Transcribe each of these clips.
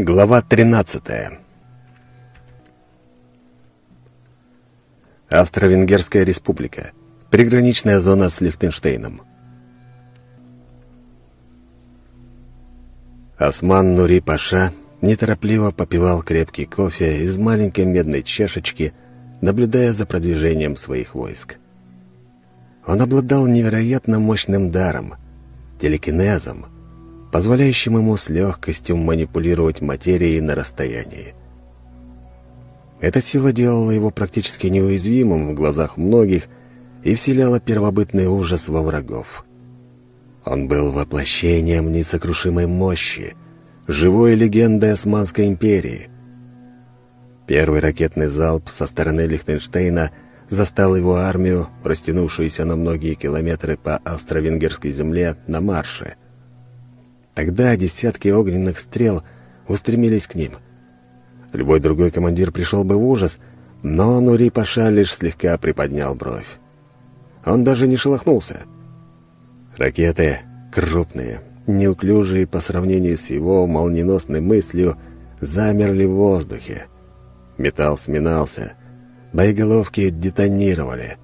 Глава 13 Австро-Венгерская республика. Приграничная зона с Лихтенштейном. Осман Нури Паша неторопливо попивал крепкий кофе из маленькой медной чашечки, наблюдая за продвижением своих войск. Он обладал невероятно мощным даром, телекинезом, позволяющим ему с легкостью манипулировать материей на расстоянии. Эта сила делала его практически неуязвимым в глазах многих и вселяла первобытный ужас во врагов. Он был воплощением несокрушимой мощи, живой легендой Османской империи. Первый ракетный залп со стороны Лихтенштейна застал его армию, растянувшуюся на многие километры по австро-венгерской земле, на марше — Тогда десятки огненных стрел устремились к ним. Любой другой командир пришел бы в ужас, но Нури Паша лишь слегка приподнял бровь. Он даже не шелохнулся. Ракеты крупные, неуклюжие по сравнению с его молниеносной мыслью, замерли в воздухе. Металл сминался, боеголовки детонировали.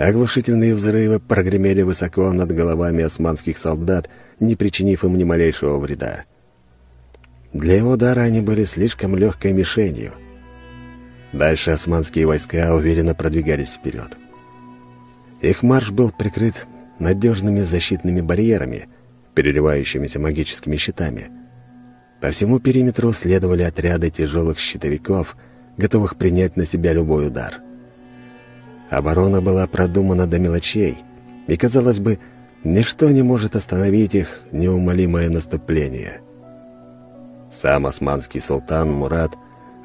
Оглушительные взрывы прогремели высоко над головами османских солдат, не причинив им ни малейшего вреда. Для его дара они были слишком легкой мишенью. Дальше османские войска уверенно продвигались вперед. Их марш был прикрыт надежными защитными барьерами, переливающимися магическими щитами. По всему периметру следовали отряды тяжелых щитовиков, готовых принять на себя любой удар. Оборона была продумана до мелочей, и, казалось бы, Ничто не может остановить их неумолимое наступление. Сам османский султан Мурат,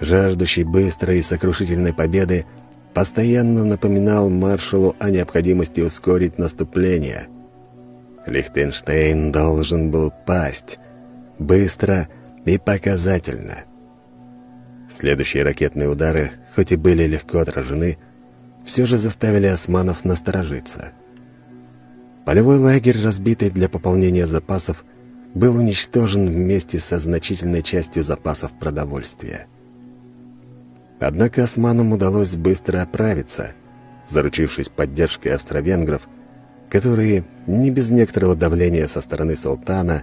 жаждущий быстрой и сокрушительной победы, постоянно напоминал маршалу о необходимости ускорить наступление. Лихтенштейн должен был пасть быстро и показательно. Следующие ракетные удары, хоть и были легко отражены, все же заставили османов насторожиться — Полевой лагерь, разбитый для пополнения запасов, был уничтожен вместе со значительной частью запасов продовольствия. Однако османам удалось быстро оправиться, заручившись поддержкой австро-венгров, которые не без некоторого давления со стороны султана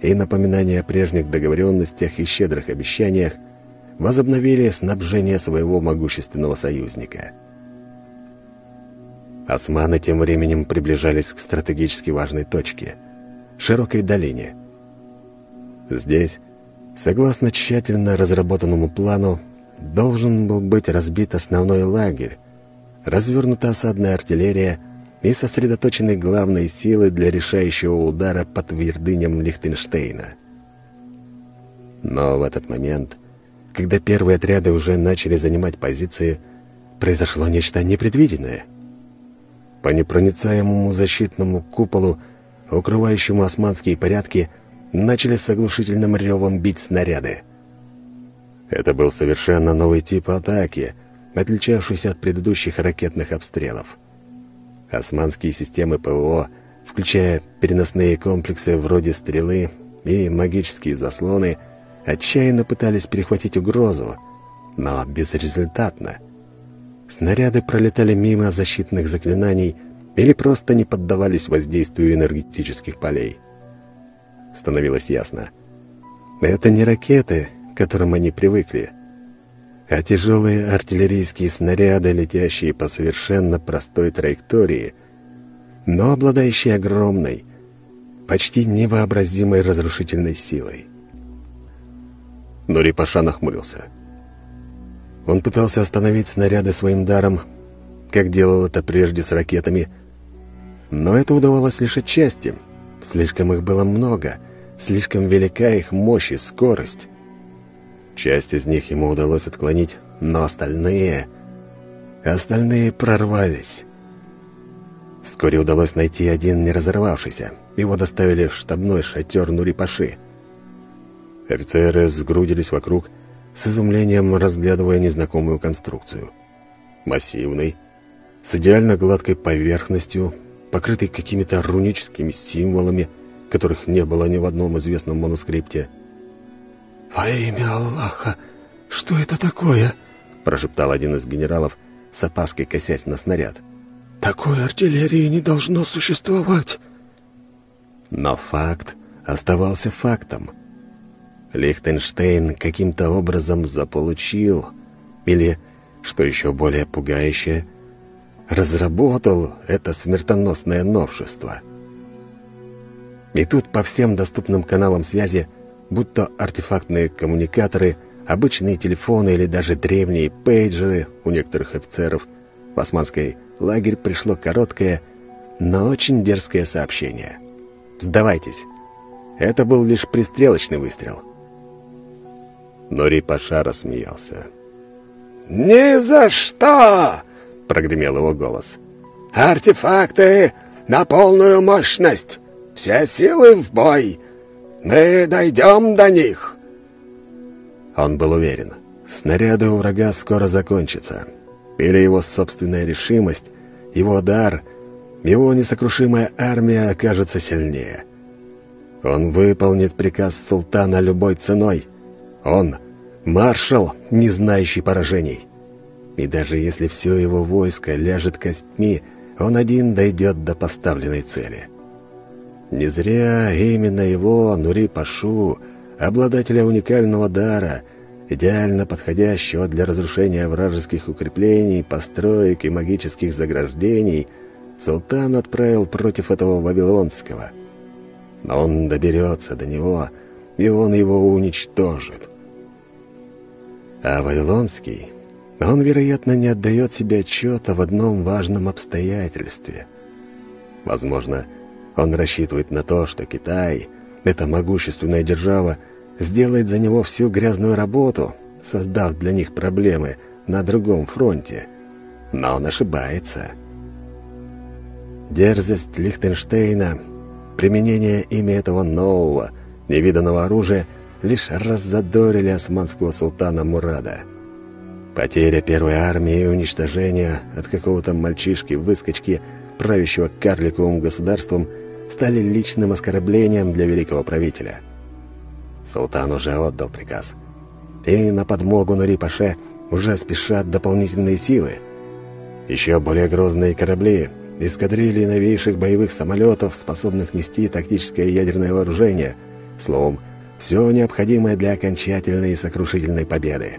и напоминания о прежних договоренностях и щедрых обещаниях возобновили снабжение своего могущественного союзника – Османы тем временем приближались к стратегически важной точке — широкой долине. Здесь, согласно тщательно разработанному плану, должен был быть разбит основной лагерь, развернута осадная артиллерия и сосредоточены главные силы для решающего удара по твердыням Лихтенштейна. Но в этот момент, когда первые отряды уже начали занимать позиции, произошло нечто непредвиденное — по непроницаемому защитному куполу, укрывающему османские порядки, начали с оглушительным ревом бить снаряды. Это был совершенно новый тип атаки, отличавшийся от предыдущих ракетных обстрелов. Османские системы ПВО, включая переносные комплексы вроде «Стрелы» и магические заслоны, отчаянно пытались перехватить угрозу, но безрезультатно — Снаряды пролетали мимо защитных заклинаний или просто не поддавались воздействию энергетических полей. Становилось ясно. Это не ракеты, к которым они привыкли, а тяжелые артиллерийские снаряды, летящие по совершенно простой траектории, но обладающие огромной, почти невообразимой разрушительной силой. Нури Паша нахмурился. Он пытался остановить снаряды своим даром, как делал это прежде с ракетами, но это удавалось лишь отчасти. Слишком их было много, слишком велика их мощь и скорость. Часть из них ему удалось отклонить, но остальные... Остальные прорвались. Вскоре удалось найти один не разорвавшийся. Его доставили в штабной шатер Нурипаши. Офицеры сгрудились вокруг, с изумлением разглядывая незнакомую конструкцию. Массивный, с идеально гладкой поверхностью, покрытый какими-то руническими символами, которых не было ни в одном известном манускрипте. «Во имя Аллаха! Что это такое?» — прошептал один из генералов, с опаской косясь на снаряд. «Такой артиллерии не должно существовать!» Но факт оставался фактом. Лихтенштейн каким-то образом заполучил, или, что еще более пугающее, разработал это смертоносное новшество. И тут по всем доступным каналам связи, будь то артефактные коммуникаторы, обычные телефоны или даже древние пейджеры у некоторых офицеров, в османский лагерь пришло короткое, но очень дерзкое сообщение. «Сдавайтесь!» Это был лишь пристрелочный выстрел — Нори Паша рассмеялся. «Ни за что!» — прогремел его голос. «Артефакты на полную мощность! Все силы в бой! Мы дойдем до них!» Он был уверен, снаряды у врага скоро закончатся. Или его собственная решимость, его дар, его несокрушимая армия окажется сильнее. Он выполнит приказ султана любой ценой — он — маршал, не знающий поражений. И даже если все его войско ляжет костьми, он один дойдет до поставленной цели. Не зря именно его, Нури Пашу, обладателя уникального дара, идеально подходящего для разрушения вражеских укреплений, построек и магических заграждений, султан отправил против этого Вавилонского. Но он доберется до него, и он его уничтожит. А Вавилонский, он, вероятно, не отдает себе отчета в одном важном обстоятельстве. Возможно, он рассчитывает на то, что Китай, эта могущественная держава, сделает за него всю грязную работу, создав для них проблемы на другом фронте. Но он ошибается. Дерзость Лихтенштейна, применение ими этого нового, невиданного оружия — лишь раззадорили османского султана Мурада. Потеря первой армии и уничтожение от какого-то мальчишки-выскочки, правящего карликовым государством, стали личным оскорблением для великого правителя. Султан уже отдал приказ. И на подмогу Нури-Паше уже спешат дополнительные силы. Еще более грозные корабли, эскадрильи новейших боевых самолетов, способных нести тактическое ядерное вооружение, словом, все необходимое для окончательной и сокрушительной победы.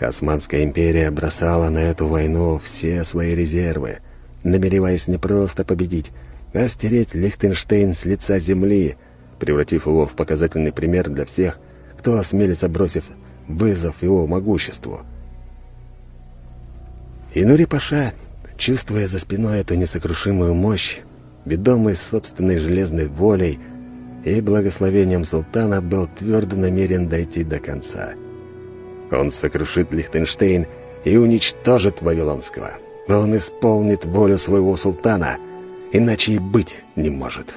Османская империя бросала на эту войну все свои резервы, намереваясь не просто победить, а стереть Лихтенштейн с лица земли, превратив его в показательный пример для всех, кто осмелится бросив вызов его могуществу. И Нури Паша, чувствуя за спиной эту несокрушимую мощь, ведомый собственной железной волей, и благословением султана был твердо намерен дойти до конца. Он сокрушит Лихтенштейн и уничтожит Вавилонского. Он исполнит волю своего султана, иначе и быть не может.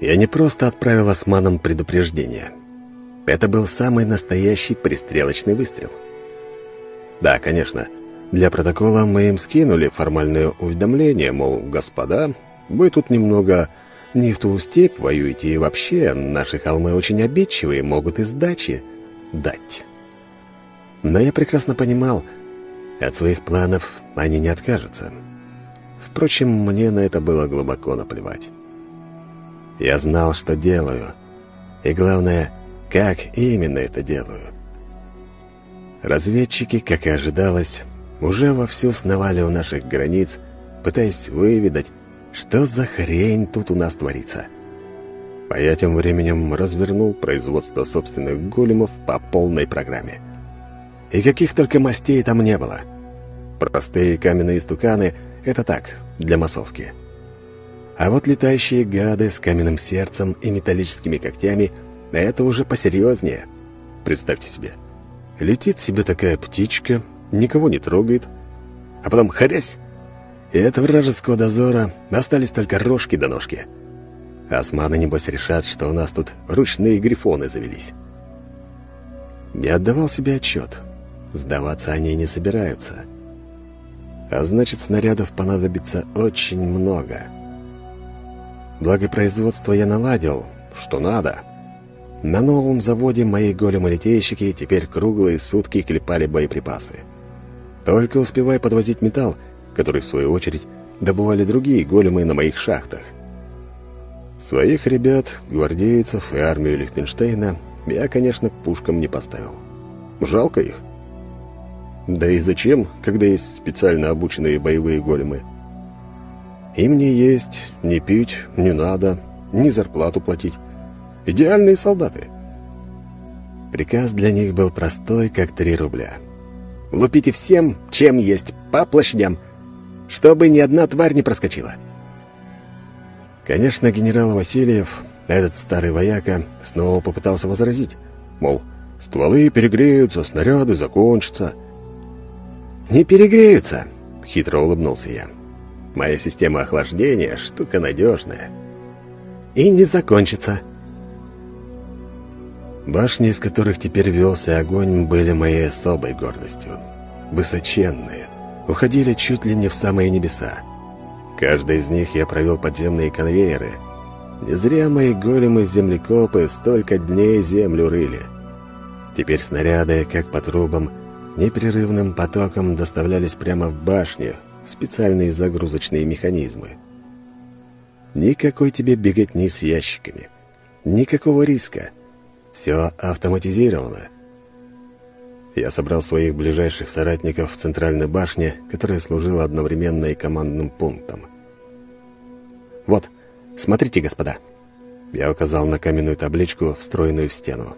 Я не просто отправил османам предупреждение. Это был самый настоящий пристрелочный выстрел. Да, конечно, для протокола мы им скинули формальное уведомление, мол, господа, вы тут немного не в ту степь воюете, и вообще наши холмы очень обидчивые, могут и сдачи дать. Но я прекрасно понимал, от своих планов они не откажутся. Впрочем, мне на это было глубоко наплевать. Я знал, что делаю, и главное, как именно это делаю. Разведчики, как и ожидалось, уже вовсю сновали у наших границ, пытаясь выведать, что за хрень тут у нас творится? А я тем временем развернул производство собственных големов по полной программе. И каких только мастей там не было. Простые каменные стуканы — это так, для массовки. А вот летающие гады с каменным сердцем и металлическими когтями — это уже посерьезнее. Представьте себе. Летит себе такая птичка, никого не трогает, а потом хрясь, и от вражеского дозора остались только рожки до ножки. Османы, небось, решат, что у нас тут ручные грифоны завелись. Я отдавал себе отчет. Сдаваться они не собираются. А значит, снарядов понадобится очень много. Благо, производство я наладил, что надо. На новом заводе мои големы-литейщики теперь круглые сутки клепали боеприпасы. Только успевай подвозить металл, который, в свою очередь, добывали другие големы на моих шахтах. Своих ребят, гвардейцев и армию Лихтенштейна я, конечно, к пушкам не поставил. Жалко их. Да и зачем, когда есть специально обученные боевые големы? Им не есть, не пить не надо, ни зарплату платить. Идеальные солдаты. Приказ для них был простой, как три рубля. «Лупите всем, чем есть, по площадям, чтобы ни одна тварь не проскочила». Конечно, генерал Васильев, этот старый вояка, снова попытался возразить, мол, стволы перегреются, снаряды закончатся. «Не перегреются», — хитро улыбнулся я. «Моя система охлаждения — штука надежная». «И не закончится», Башни, из которых теперь велся огонь, были моей особой гордостью. Высоченные, уходили чуть ли не в самые небеса. Каждый из них я провел подземные конвейеры. Не зря мои големы-землекопы столько дней землю рыли. Теперь снаряды, как по трубам, непрерывным потоком доставлялись прямо в башню, специальные загрузочные механизмы. Никакой тебе беготни с ящиками. Никакого риска. Все автоматизировано. Я собрал своих ближайших соратников в центральной башне, которая служила одновременно и командным пунктом. «Вот, смотрите, господа!» Я указал на каменную табличку, встроенную в стену.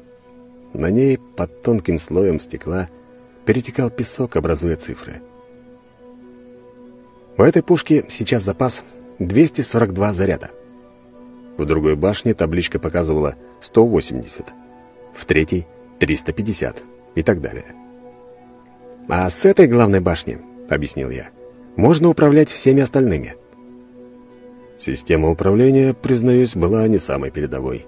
На ней, под тонким слоем стекла, перетекал песок, образуя цифры. У этой пушки сейчас запас 242 заряда. В другой башне табличка показывала 180 в третий — 350 и так далее. «А с этой главной башни, — объяснил я, — можно управлять всеми остальными». Система управления, признаюсь, была не самой передовой.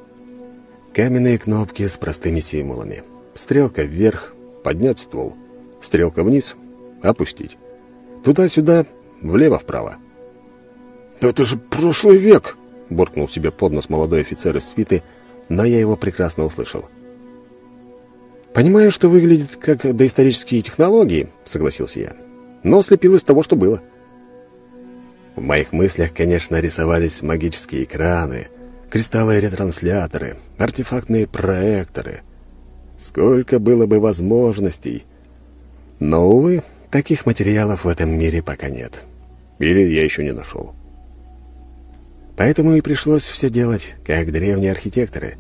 Каменные кнопки с простыми символами. Стрелка вверх — поднять ствол. Стрелка вниз — опустить. Туда-сюда, влево-вправо. «Это же прошлый век!» — буркнул себе под нос молодой офицер из свиты, но я его прекрасно услышал. — «Понимаю, что выглядит как доисторические технологии», — согласился я. «Но слепил из того, что было». В моих мыслях, конечно, рисовались магические экраны, кристаллы-ретрансляторы, артефактные проекторы. Сколько было бы возможностей. Но, увы, таких материалов в этом мире пока нет. Или я еще не нашел. Поэтому и пришлось все делать, как древние архитекторы.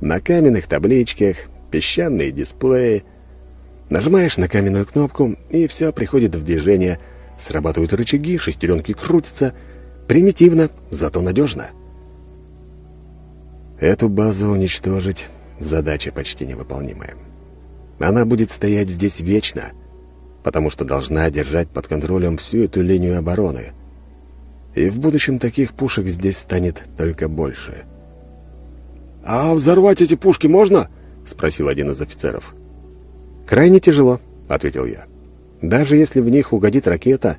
На каменных табличках, песчаные дисплеи. Нажимаешь на каменную кнопку, и все приходит в движение. Срабатывают рычаги, шестеренки крутятся. Примитивно, зато надежно. Эту базу уничтожить — задача почти невыполнимая. Она будет стоять здесь вечно, потому что должна держать под контролем всю эту линию обороны. И в будущем таких пушек здесь станет только больше. «А взорвать эти пушки можно?» — спросил один из офицеров. «Крайне тяжело», — ответил я. «Даже если в них угодит ракета,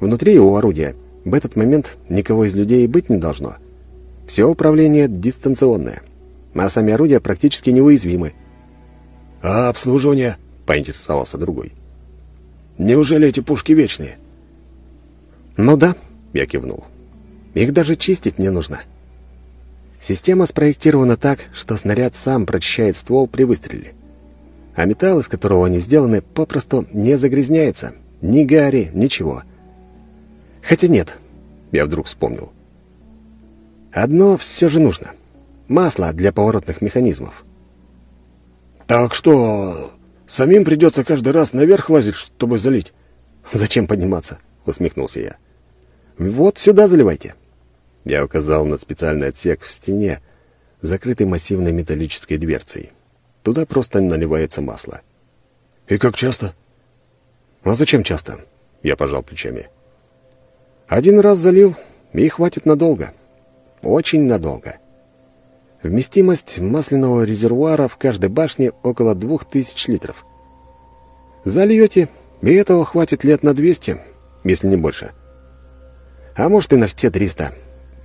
внутри у орудия в этот момент никого из людей быть не должно. Все управление дистанционное, а сами орудия практически неуязвимы». «А обслуживание?» — поинтересовался другой. «Неужели эти пушки вечные?» «Ну да», — я кивнул. «Их даже чистить не нужно». Система спроектирована так, что снаряд сам прочищает ствол при выстреле. А металл, из которого они сделаны, попросту не загрязняется. Ни гари, ничего. Хотя нет, я вдруг вспомнил. Одно все же нужно. Масло для поворотных механизмов. «Так что, самим придется каждый раз наверх лазить, чтобы залить?» «Зачем подниматься?» — усмехнулся я. «Вот сюда заливайте». Я указал на специальный отсек в стене, закрытый массивной металлической дверцей. Туда просто наливается масло. «И как часто?» «А зачем часто?» Я пожал плечами. «Один раз залил, и хватит надолго. Очень надолго. Вместимость масляного резервуара в каждой башне около двух тысяч литров. Зальете, и этого хватит лет на двести, если не больше. А может и на все триста.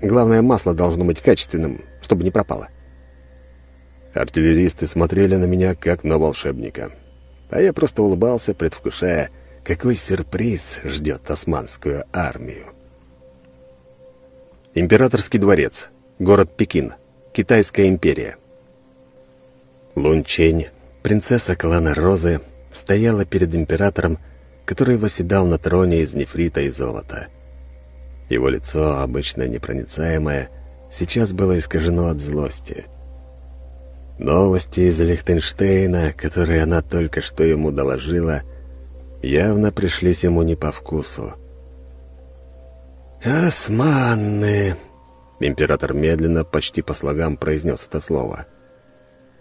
Главное, масло должно быть качественным, чтобы не пропало. Артиллеристы смотрели на меня, как на волшебника. А я просто улыбался, предвкушая, какой сюрприз ждет османскую армию. Императорский дворец. Город Пекин. Китайская империя. Лунчень, принцесса клана Розы, стояла перед императором, который восседал на троне из нефрита и золота. Его лицо, обычно непроницаемое, сейчас было искажено от злости. Новости из Лихтенштейна, которые она только что ему доложила, явно пришлись ему не по вкусу. «Османны!» — император медленно, почти по слогам произнес это слово.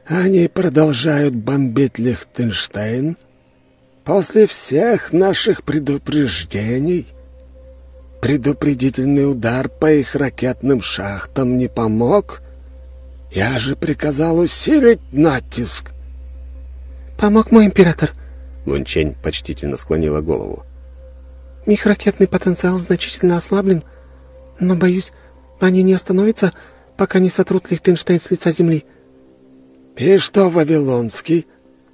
«Они продолжают бомбить Лихтенштейн после всех наших предупреждений?» Предупредительный удар по их ракетным шахтам не помог. Я же приказал усилить натиск. Помог мой император. Лунчень почтительно склонила голову. Их ракетный потенциал значительно ослаблен, но, боюсь, они не остановятся, пока не сотрут Лихтенштейн с лица земли. И что, Вавилонский?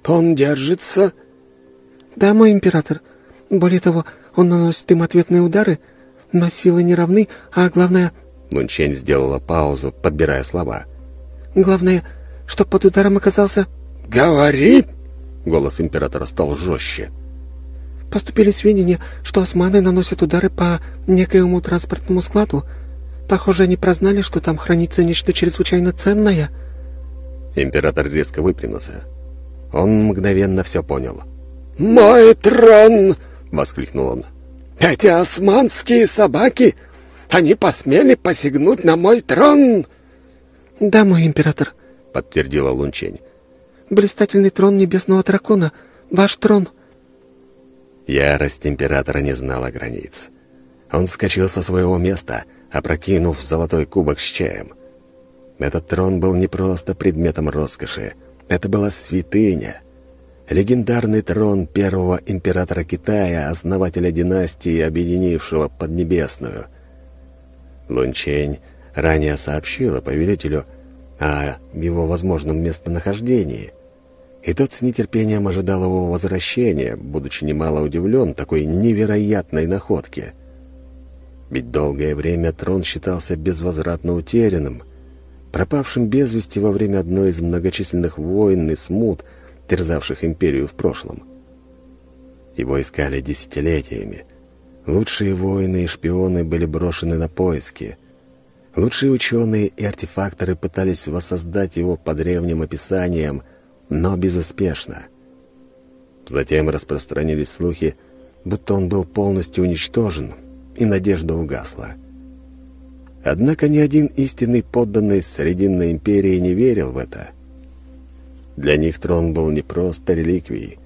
Он держится? Да, мой император. Более того, он наносит им ответные удары — но силы не равны, а главное...» Лунчень сделала паузу, подбирая слова. «Главное, что под ударом оказался...» «Говори!» Голос императора стал жестче. «Поступили сведения, что османы наносят удары по некоему транспортному складу. Похоже, они прознали, что там хранится нечто чрезвычайно ценное». Император резко выпрямился. Он мгновенно все понял. «Мой трон!» — воскликнул он. Эти османские собаки, они посмели посягнуть на мой трон!» «Да, мой император», — подтвердила Лунчень. «Блистательный трон небесного дракона, ваш трон». Ярость императора не знала границ. Он вскочил со своего места, опрокинув золотой кубок с чаем. Этот трон был не просто предметом роскоши, это была святыня, легендарный трон первого императора Китая, основателя династии, объединившего Поднебесную. Лунчень ранее сообщила повелителю о его возможном местонахождении, и тот с нетерпением ожидал его возвращения, будучи немало удивлен такой невероятной находке. Ведь долгое время трон считался безвозвратно утерянным, пропавшим без вести во время одной из многочисленных войн и смут — терзавших империю в прошлом. Его искали десятилетиями. Лучшие воины и шпионы были брошены на поиски. Лучшие ученые и артефакторы пытались воссоздать его по древним описаниям, но безуспешно. Затем распространились слухи, будто он был полностью уничтожен, и надежда угасла. Однако ни один истинный подданный Срединной империи не верил в это. Для них трон был не просто реликвией.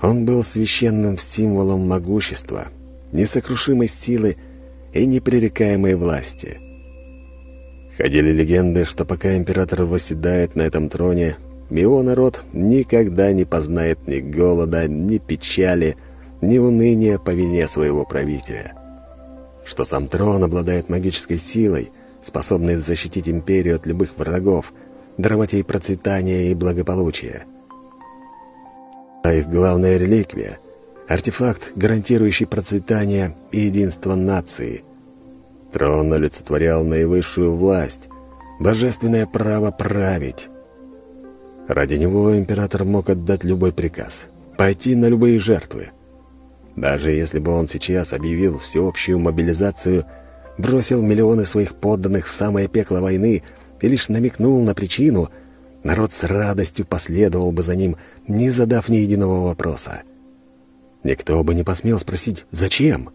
Он был священным символом могущества, несокрушимой силы и непререкаемой власти. Ходили легенды, что пока император восседает на этом троне, его народ никогда не познает ни голода, ни печали, ни уныния по вине своего правителя. Что сам трон обладает магической силой, способной защитить империю от любых врагов — даровать ей процветание и благополучие. А их главная реликвия — артефакт, гарантирующий процветание и единство нации. Трон олицетворял наивысшую власть, божественное право править. Ради него император мог отдать любой приказ, пойти на любые жертвы. Даже если бы он сейчас объявил всеобщую мобилизацию, бросил миллионы своих подданных в самое пекло войны — и лишь намекнул на причину, народ с радостью последовал бы за ним, не задав ни единого вопроса. Никто бы не посмел спросить «Зачем?».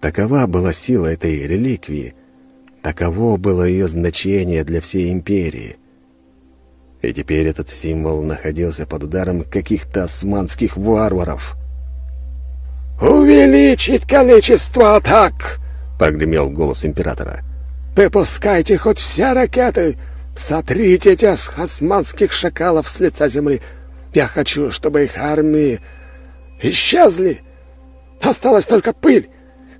Такова была сила этой реликвии, таково было ее значение для всей империи. И теперь этот символ находился под ударом каких-то османских варваров. «Увеличить количество атак!» — прогремел голос императора. Выпускайте хоть все ракеты! Сотрите этих османских шакалов с лица земли! Я хочу, чтобы их армии исчезли! Осталась только пыль,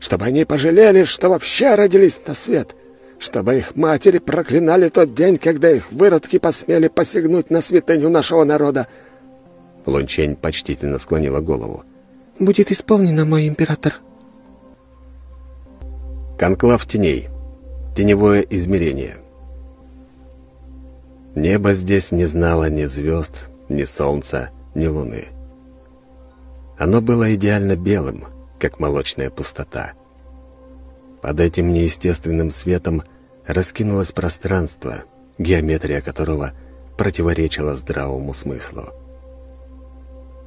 чтобы они пожалели, что вообще родились на свет! чтобы их матери проклинали тот день, когда их выродки посмели посягнуть на святыню нашего народа!» Лунчень почтительно склонила голову. «Будет исполнено, мой император». Конклав теней. Теневое измерение. Небо здесь не знало ни звезд, ни солнца, ни луны. Оно было идеально белым, как молочная пустота. Под этим неестественным светом раскинулось пространство, геометрия которого противоречила здравому смыслу.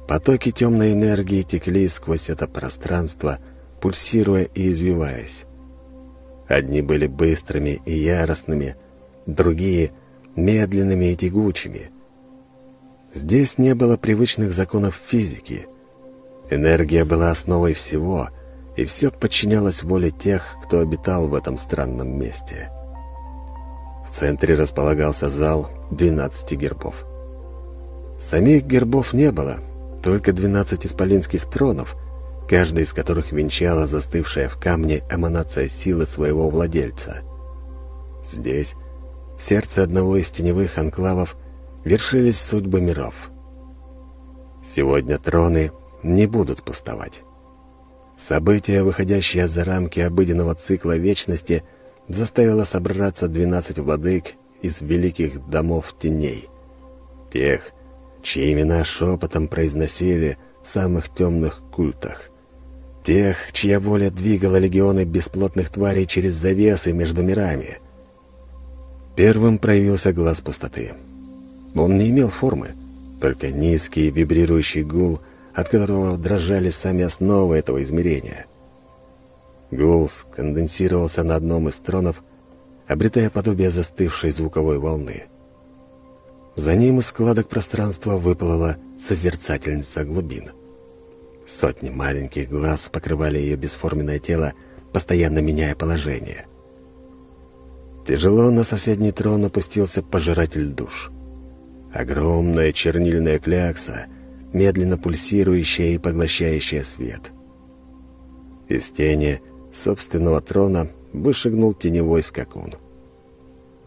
Потоки темной энергии текли сквозь это пространство, пульсируя и извиваясь. Одни были быстрыми и яростными, другие — медленными и тягучими. Здесь не было привычных законов физики. Энергия была основой всего, и все подчинялось воле тех, кто обитал в этом странном месте. В центре располагался зал 12 гербов. Самих гербов не было, только 12 исполинских тронов — каждый из которых венчала застывшая в камне эманация силы своего владельца. Здесь, в сердце одного из теневых анклавов, вершились судьбы миров. Сегодня троны не будут пустовать. Событие, выходящее за рамки обыденного цикла вечности, заставило собраться двенадцать владык из великих домов теней. Тех, чьи имена шепотом произносили в самых темных культах. Тех, чья воля двигала легионы бесплотных тварей через завесы между мирами. Первым проявился глаз пустоты. Он не имел формы, только низкий вибрирующий гул, от которого дрожали сами основы этого измерения. Гул сконденсировался на одном из тронов, обретая подобие застывшей звуковой волны. За ним из складок пространства выплыла созерцательница глубин — Сотни маленьких глаз покрывали ее бесформенное тело, постоянно меняя положение. Тяжело на соседний трон опустился пожиратель душ. Огромная чернильная клякса, медленно пульсирующая и поглощающая свет. Из тени собственного трона вышагнул теневой скакун.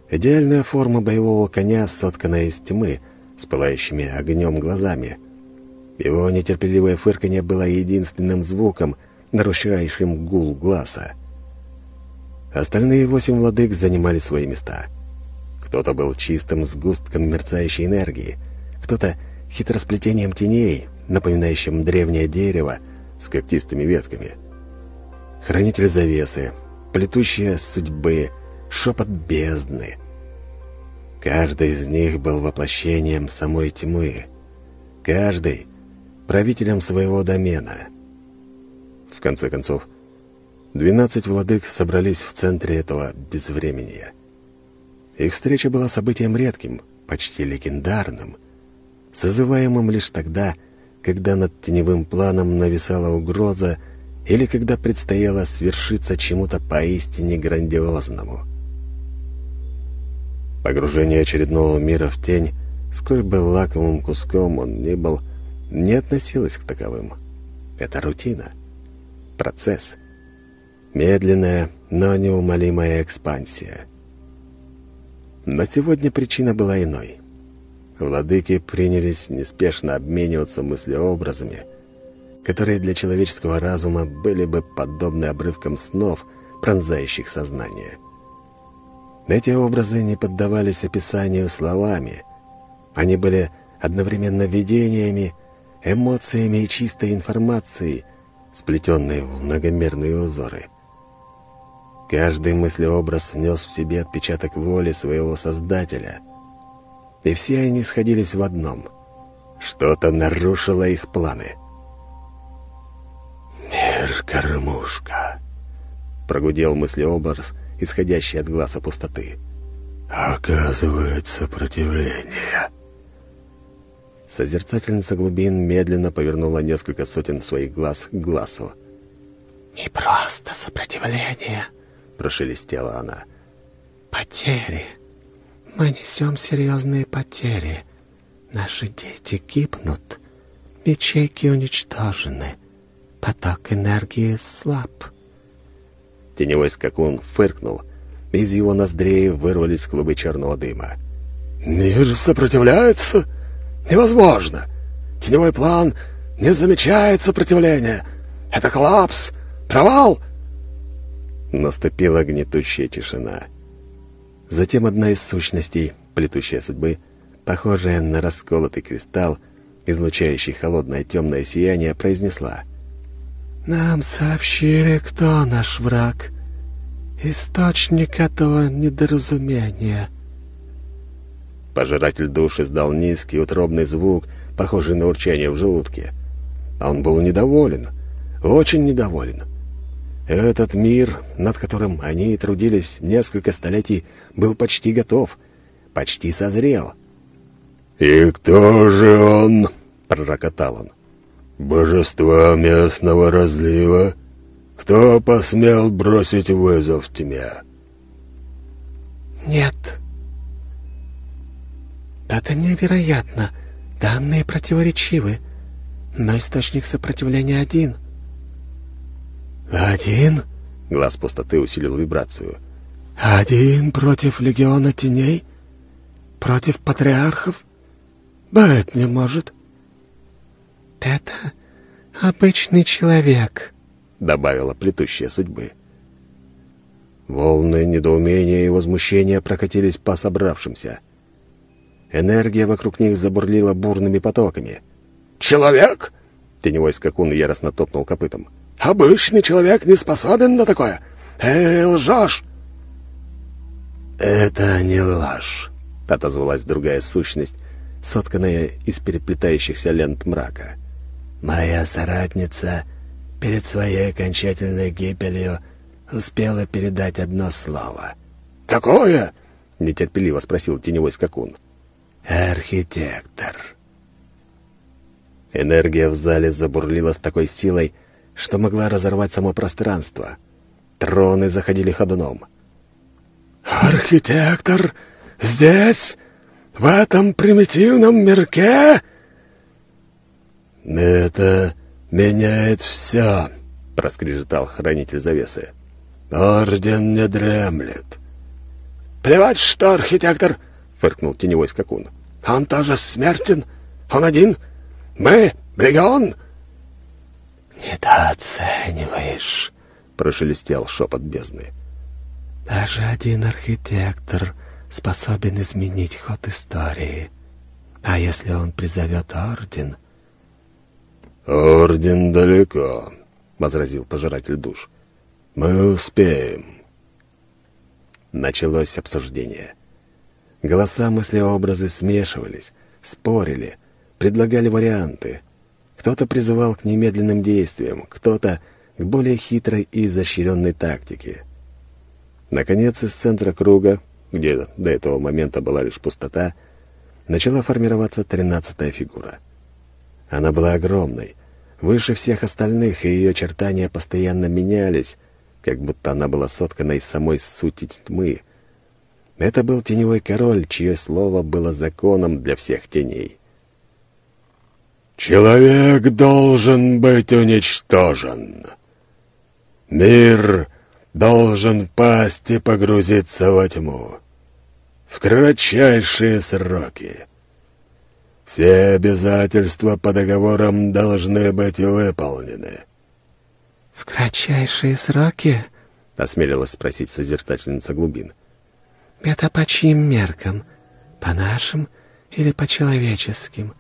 Идеальная форма боевого коня, сотканная из тьмы, с пылающими огнем глазами — его нетерпеливое фырканье было единственным звуком, нарушающим гул глаза. Остальные восемь владык занимали свои места. Кто-то был чистым сгустком мерцающей энергии, кто-то хитросплетением теней, напоминающим древнее дерево с когтистыми ветками. Хранитель завесы, плетущая судьбы, шепот бездны. Каждый из них был воплощением самой тьмы. Каждый правителем своего домена. В конце концов, двенадцать владык собрались в центре этого безвременья. Их встреча была событием редким, почти легендарным, созываемым лишь тогда, когда над теневым планом нависала угроза или когда предстояло свершиться чему-то поистине грандиозному. Погружение очередного мира в тень, сколь бы лакомым куском он ни был, — не относилась к таковым. Это рутина, процесс, медленная, но неумолимая экспансия. Но сегодня причина была иной. Владыки принялись неспешно обмениваться мыслеобразами, которые для человеческого разума были бы подобны обрывкам снов, пронзающих сознание. Эти образы не поддавались описанию словами. Они были одновременно видениями эмоциями и чистой информацией, сплетенной в многомерные узоры. Каждый мыслеобраз нес в себе отпечаток воли своего Создателя, и все они сходились в одном — что-то нарушило их планы. «Мир-кормушка», — прогудел мыслеобраз, исходящий от глаза пустоты. «Оказывает сопротивление». Созерцательница глубин медленно повернула несколько сотен своих глаз к глазу. «Не просто сопротивление», — прошелестела она. «Потери. Мы несем серьезные потери. Наши дети гибнут. Ячейки уничтожены. Поток энергии слаб». Теневой скакун фыркнул, Из его ноздрей вырвались клубы черного дыма. «Мир сопротивляется? Невозможно! Теневой план не замечает сопротивления! Это коллапс! Провал!» Наступила гнетущая тишина. Затем одна из сущностей, плетущая судьбы, похожая на расколотый кристалл, излучающий холодное темное сияние, произнесла. «Нам сообщили, кто наш враг. Источник этого недоразумения». Пожиратель душ издал низкий утробный звук, похожий на урчание в желудке. А он был недоволен, очень недоволен. Этот мир, над которым они трудились несколько столетий, был почти готов, почти созрел. «И кто же он?» — пророкотал он. «Божество местного разлива? Кто посмел бросить вызов тьме?» «Нет». «Это невероятно. Данные противоречивы. Но источник сопротивления один». «Один?» — глаз пустоты усилил вибрацию. «Один против легиона теней? Против патриархов? Быть не может». «Это обычный человек», — добавила плетущая судьбы. Волны недоумения и возмущения прокатились по собравшимся. Энергия вокруг них забурлила бурными потоками. «Человек?» — теневой скакун яростно топнул копытом. «Обычный человек не способен на такое! Эй, лжешь!» «Это не ложь», — отозвалась другая сущность, сотканная из переплетающихся лент мрака. Моя соратница перед своей окончательной гибелью успела передать одно слово. «Какое?» — нетерпеливо спросил теневой скакун. «Архитектор». Энергия в зале забурлила с такой силой, что могла разорвать само пространство. Троны заходили ходуном. «Архитектор здесь, в этом примитивном мирке?» «Это меняет все», — проскрежетал хранитель завесы. «Орден не дремлет». «Плевать, что архитектор!» — фыркнул теневой скакун. «Он тоже смертен? Он один? Мы — легион?» «Недооцениваешь», — прошелестел шепот бездны. «Даже один архитектор способен изменить ход истории. А если он призовет орден, «Орден далеко», — возразил пожиратель душ. «Мы успеем». Началось обсуждение. Голоса, мысли-образы смешивались, спорили, предлагали варианты. Кто-то призывал к немедленным действиям, кто-то к более хитрой и изощренной тактике. Наконец, из центра круга, где до этого момента была лишь пустота, начала формироваться тринадцатая фигура. Она была огромной, выше всех остальных, и ее очертания постоянно менялись, как будто она была соткана из самой сути тьмы. Это был теневой король, чье слово было законом для всех теней. «Человек должен быть уничтожен. Мир должен пасть и погрузиться во тьму. В кратчайшие сроки». Все обязательства по договорам должны быть выполнены. — В кратчайшие сроки? — осмелилась спросить созерцательница глубин. — Это по чьим меркам? По нашим или по человеческим?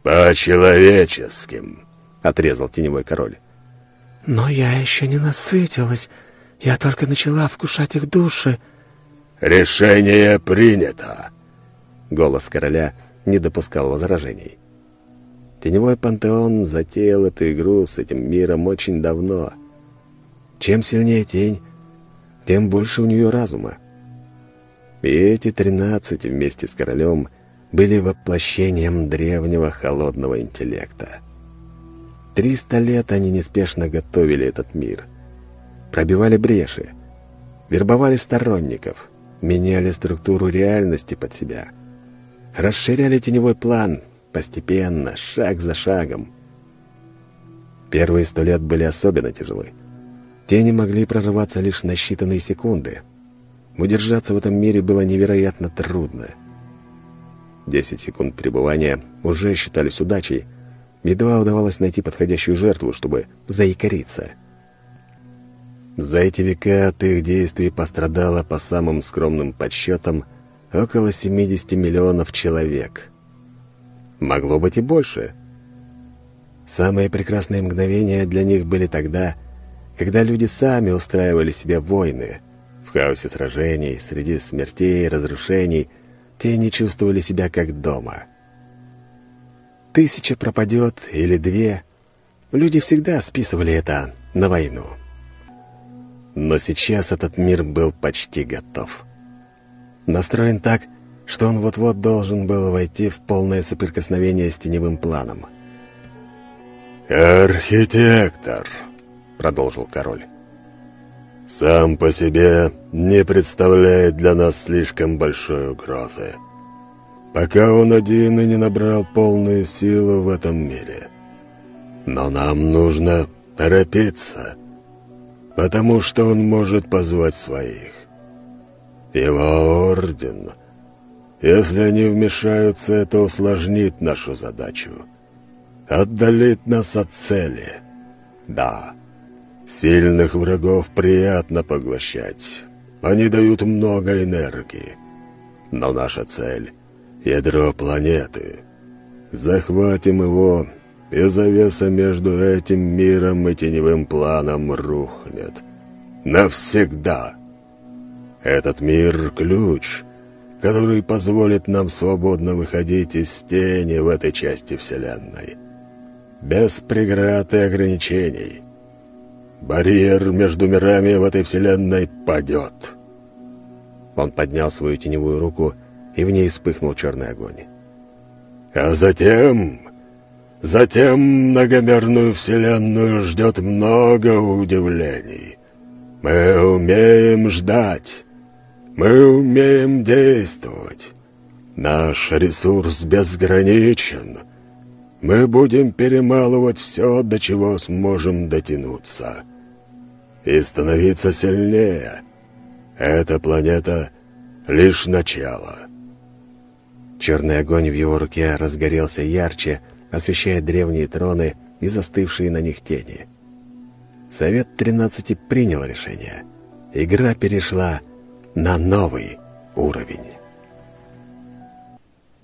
— По человеческим, — отрезал теневой король. — Но я еще не насытилась. Я только начала вкушать их души. — Решение принято. Голос короля — не допускал возражений. Теневой пантеон затеял эту игру с этим миром очень давно. Чем сильнее тень, тем больше у нее разума. И эти тринадцать вместе с королем были воплощением древнего холодного интеллекта. Триста лет они неспешно готовили этот мир. Пробивали бреши, вербовали сторонников, меняли структуру реальности под себя — расширяли теневой план, постепенно, шаг за шагом. Первые сто лет были особенно тяжелы. Тени могли прорываться лишь на считанные секунды. Удержаться в этом мире было невероятно трудно. Десять секунд пребывания уже считались удачей. Едва удавалось найти подходящую жертву, чтобы заикариться. За эти века от их действий пострадало, по самым скромным подсчетам, около 70 миллионов человек. Могло быть и больше. Самые прекрасные мгновения для них были тогда, когда люди сами устраивали себе войны. В хаосе сражений, среди смертей и разрушений, те не чувствовали себя как дома. Тысяча пропадет или две. Люди всегда списывали это на войну. Но сейчас этот мир был почти готов. Настроен так, что он вот-вот должен был войти в полное соприкосновение с теневым планом. «Архитектор», — продолжил король, — «сам по себе не представляет для нас слишком большой угрозы, пока он один и не набрал полную силу в этом мире. Но нам нужно торопиться» потому что он может позвать своих. Его орден. Если они вмешаются, это усложнит нашу задачу. Отдалит нас от цели. Да, сильных врагов приятно поглощать. Они дают много энергии. Но наша цель — ядро планеты. Захватим его и завеса между этим миром и теневым планом рухнет. Навсегда. Этот мир — ключ, который позволит нам свободно выходить из тени в этой части Вселенной. Без преград и ограничений. Барьер между мирами в этой Вселенной падет. Он поднял свою теневую руку, и в ней вспыхнул черный огонь. А затем Затем многомерную вселенную ждет много удивлений. Мы умеем ждать. Мы умеем действовать. Наш ресурс безграничен. Мы будем перемалывать все, до чего сможем дотянуться. И становиться сильнее. Эта планета — лишь начало. Черный огонь в его руке разгорелся ярче, освещая древние троны и застывшие на них тени. Совет Тринадцати принял решение. Игра перешла на новый уровень.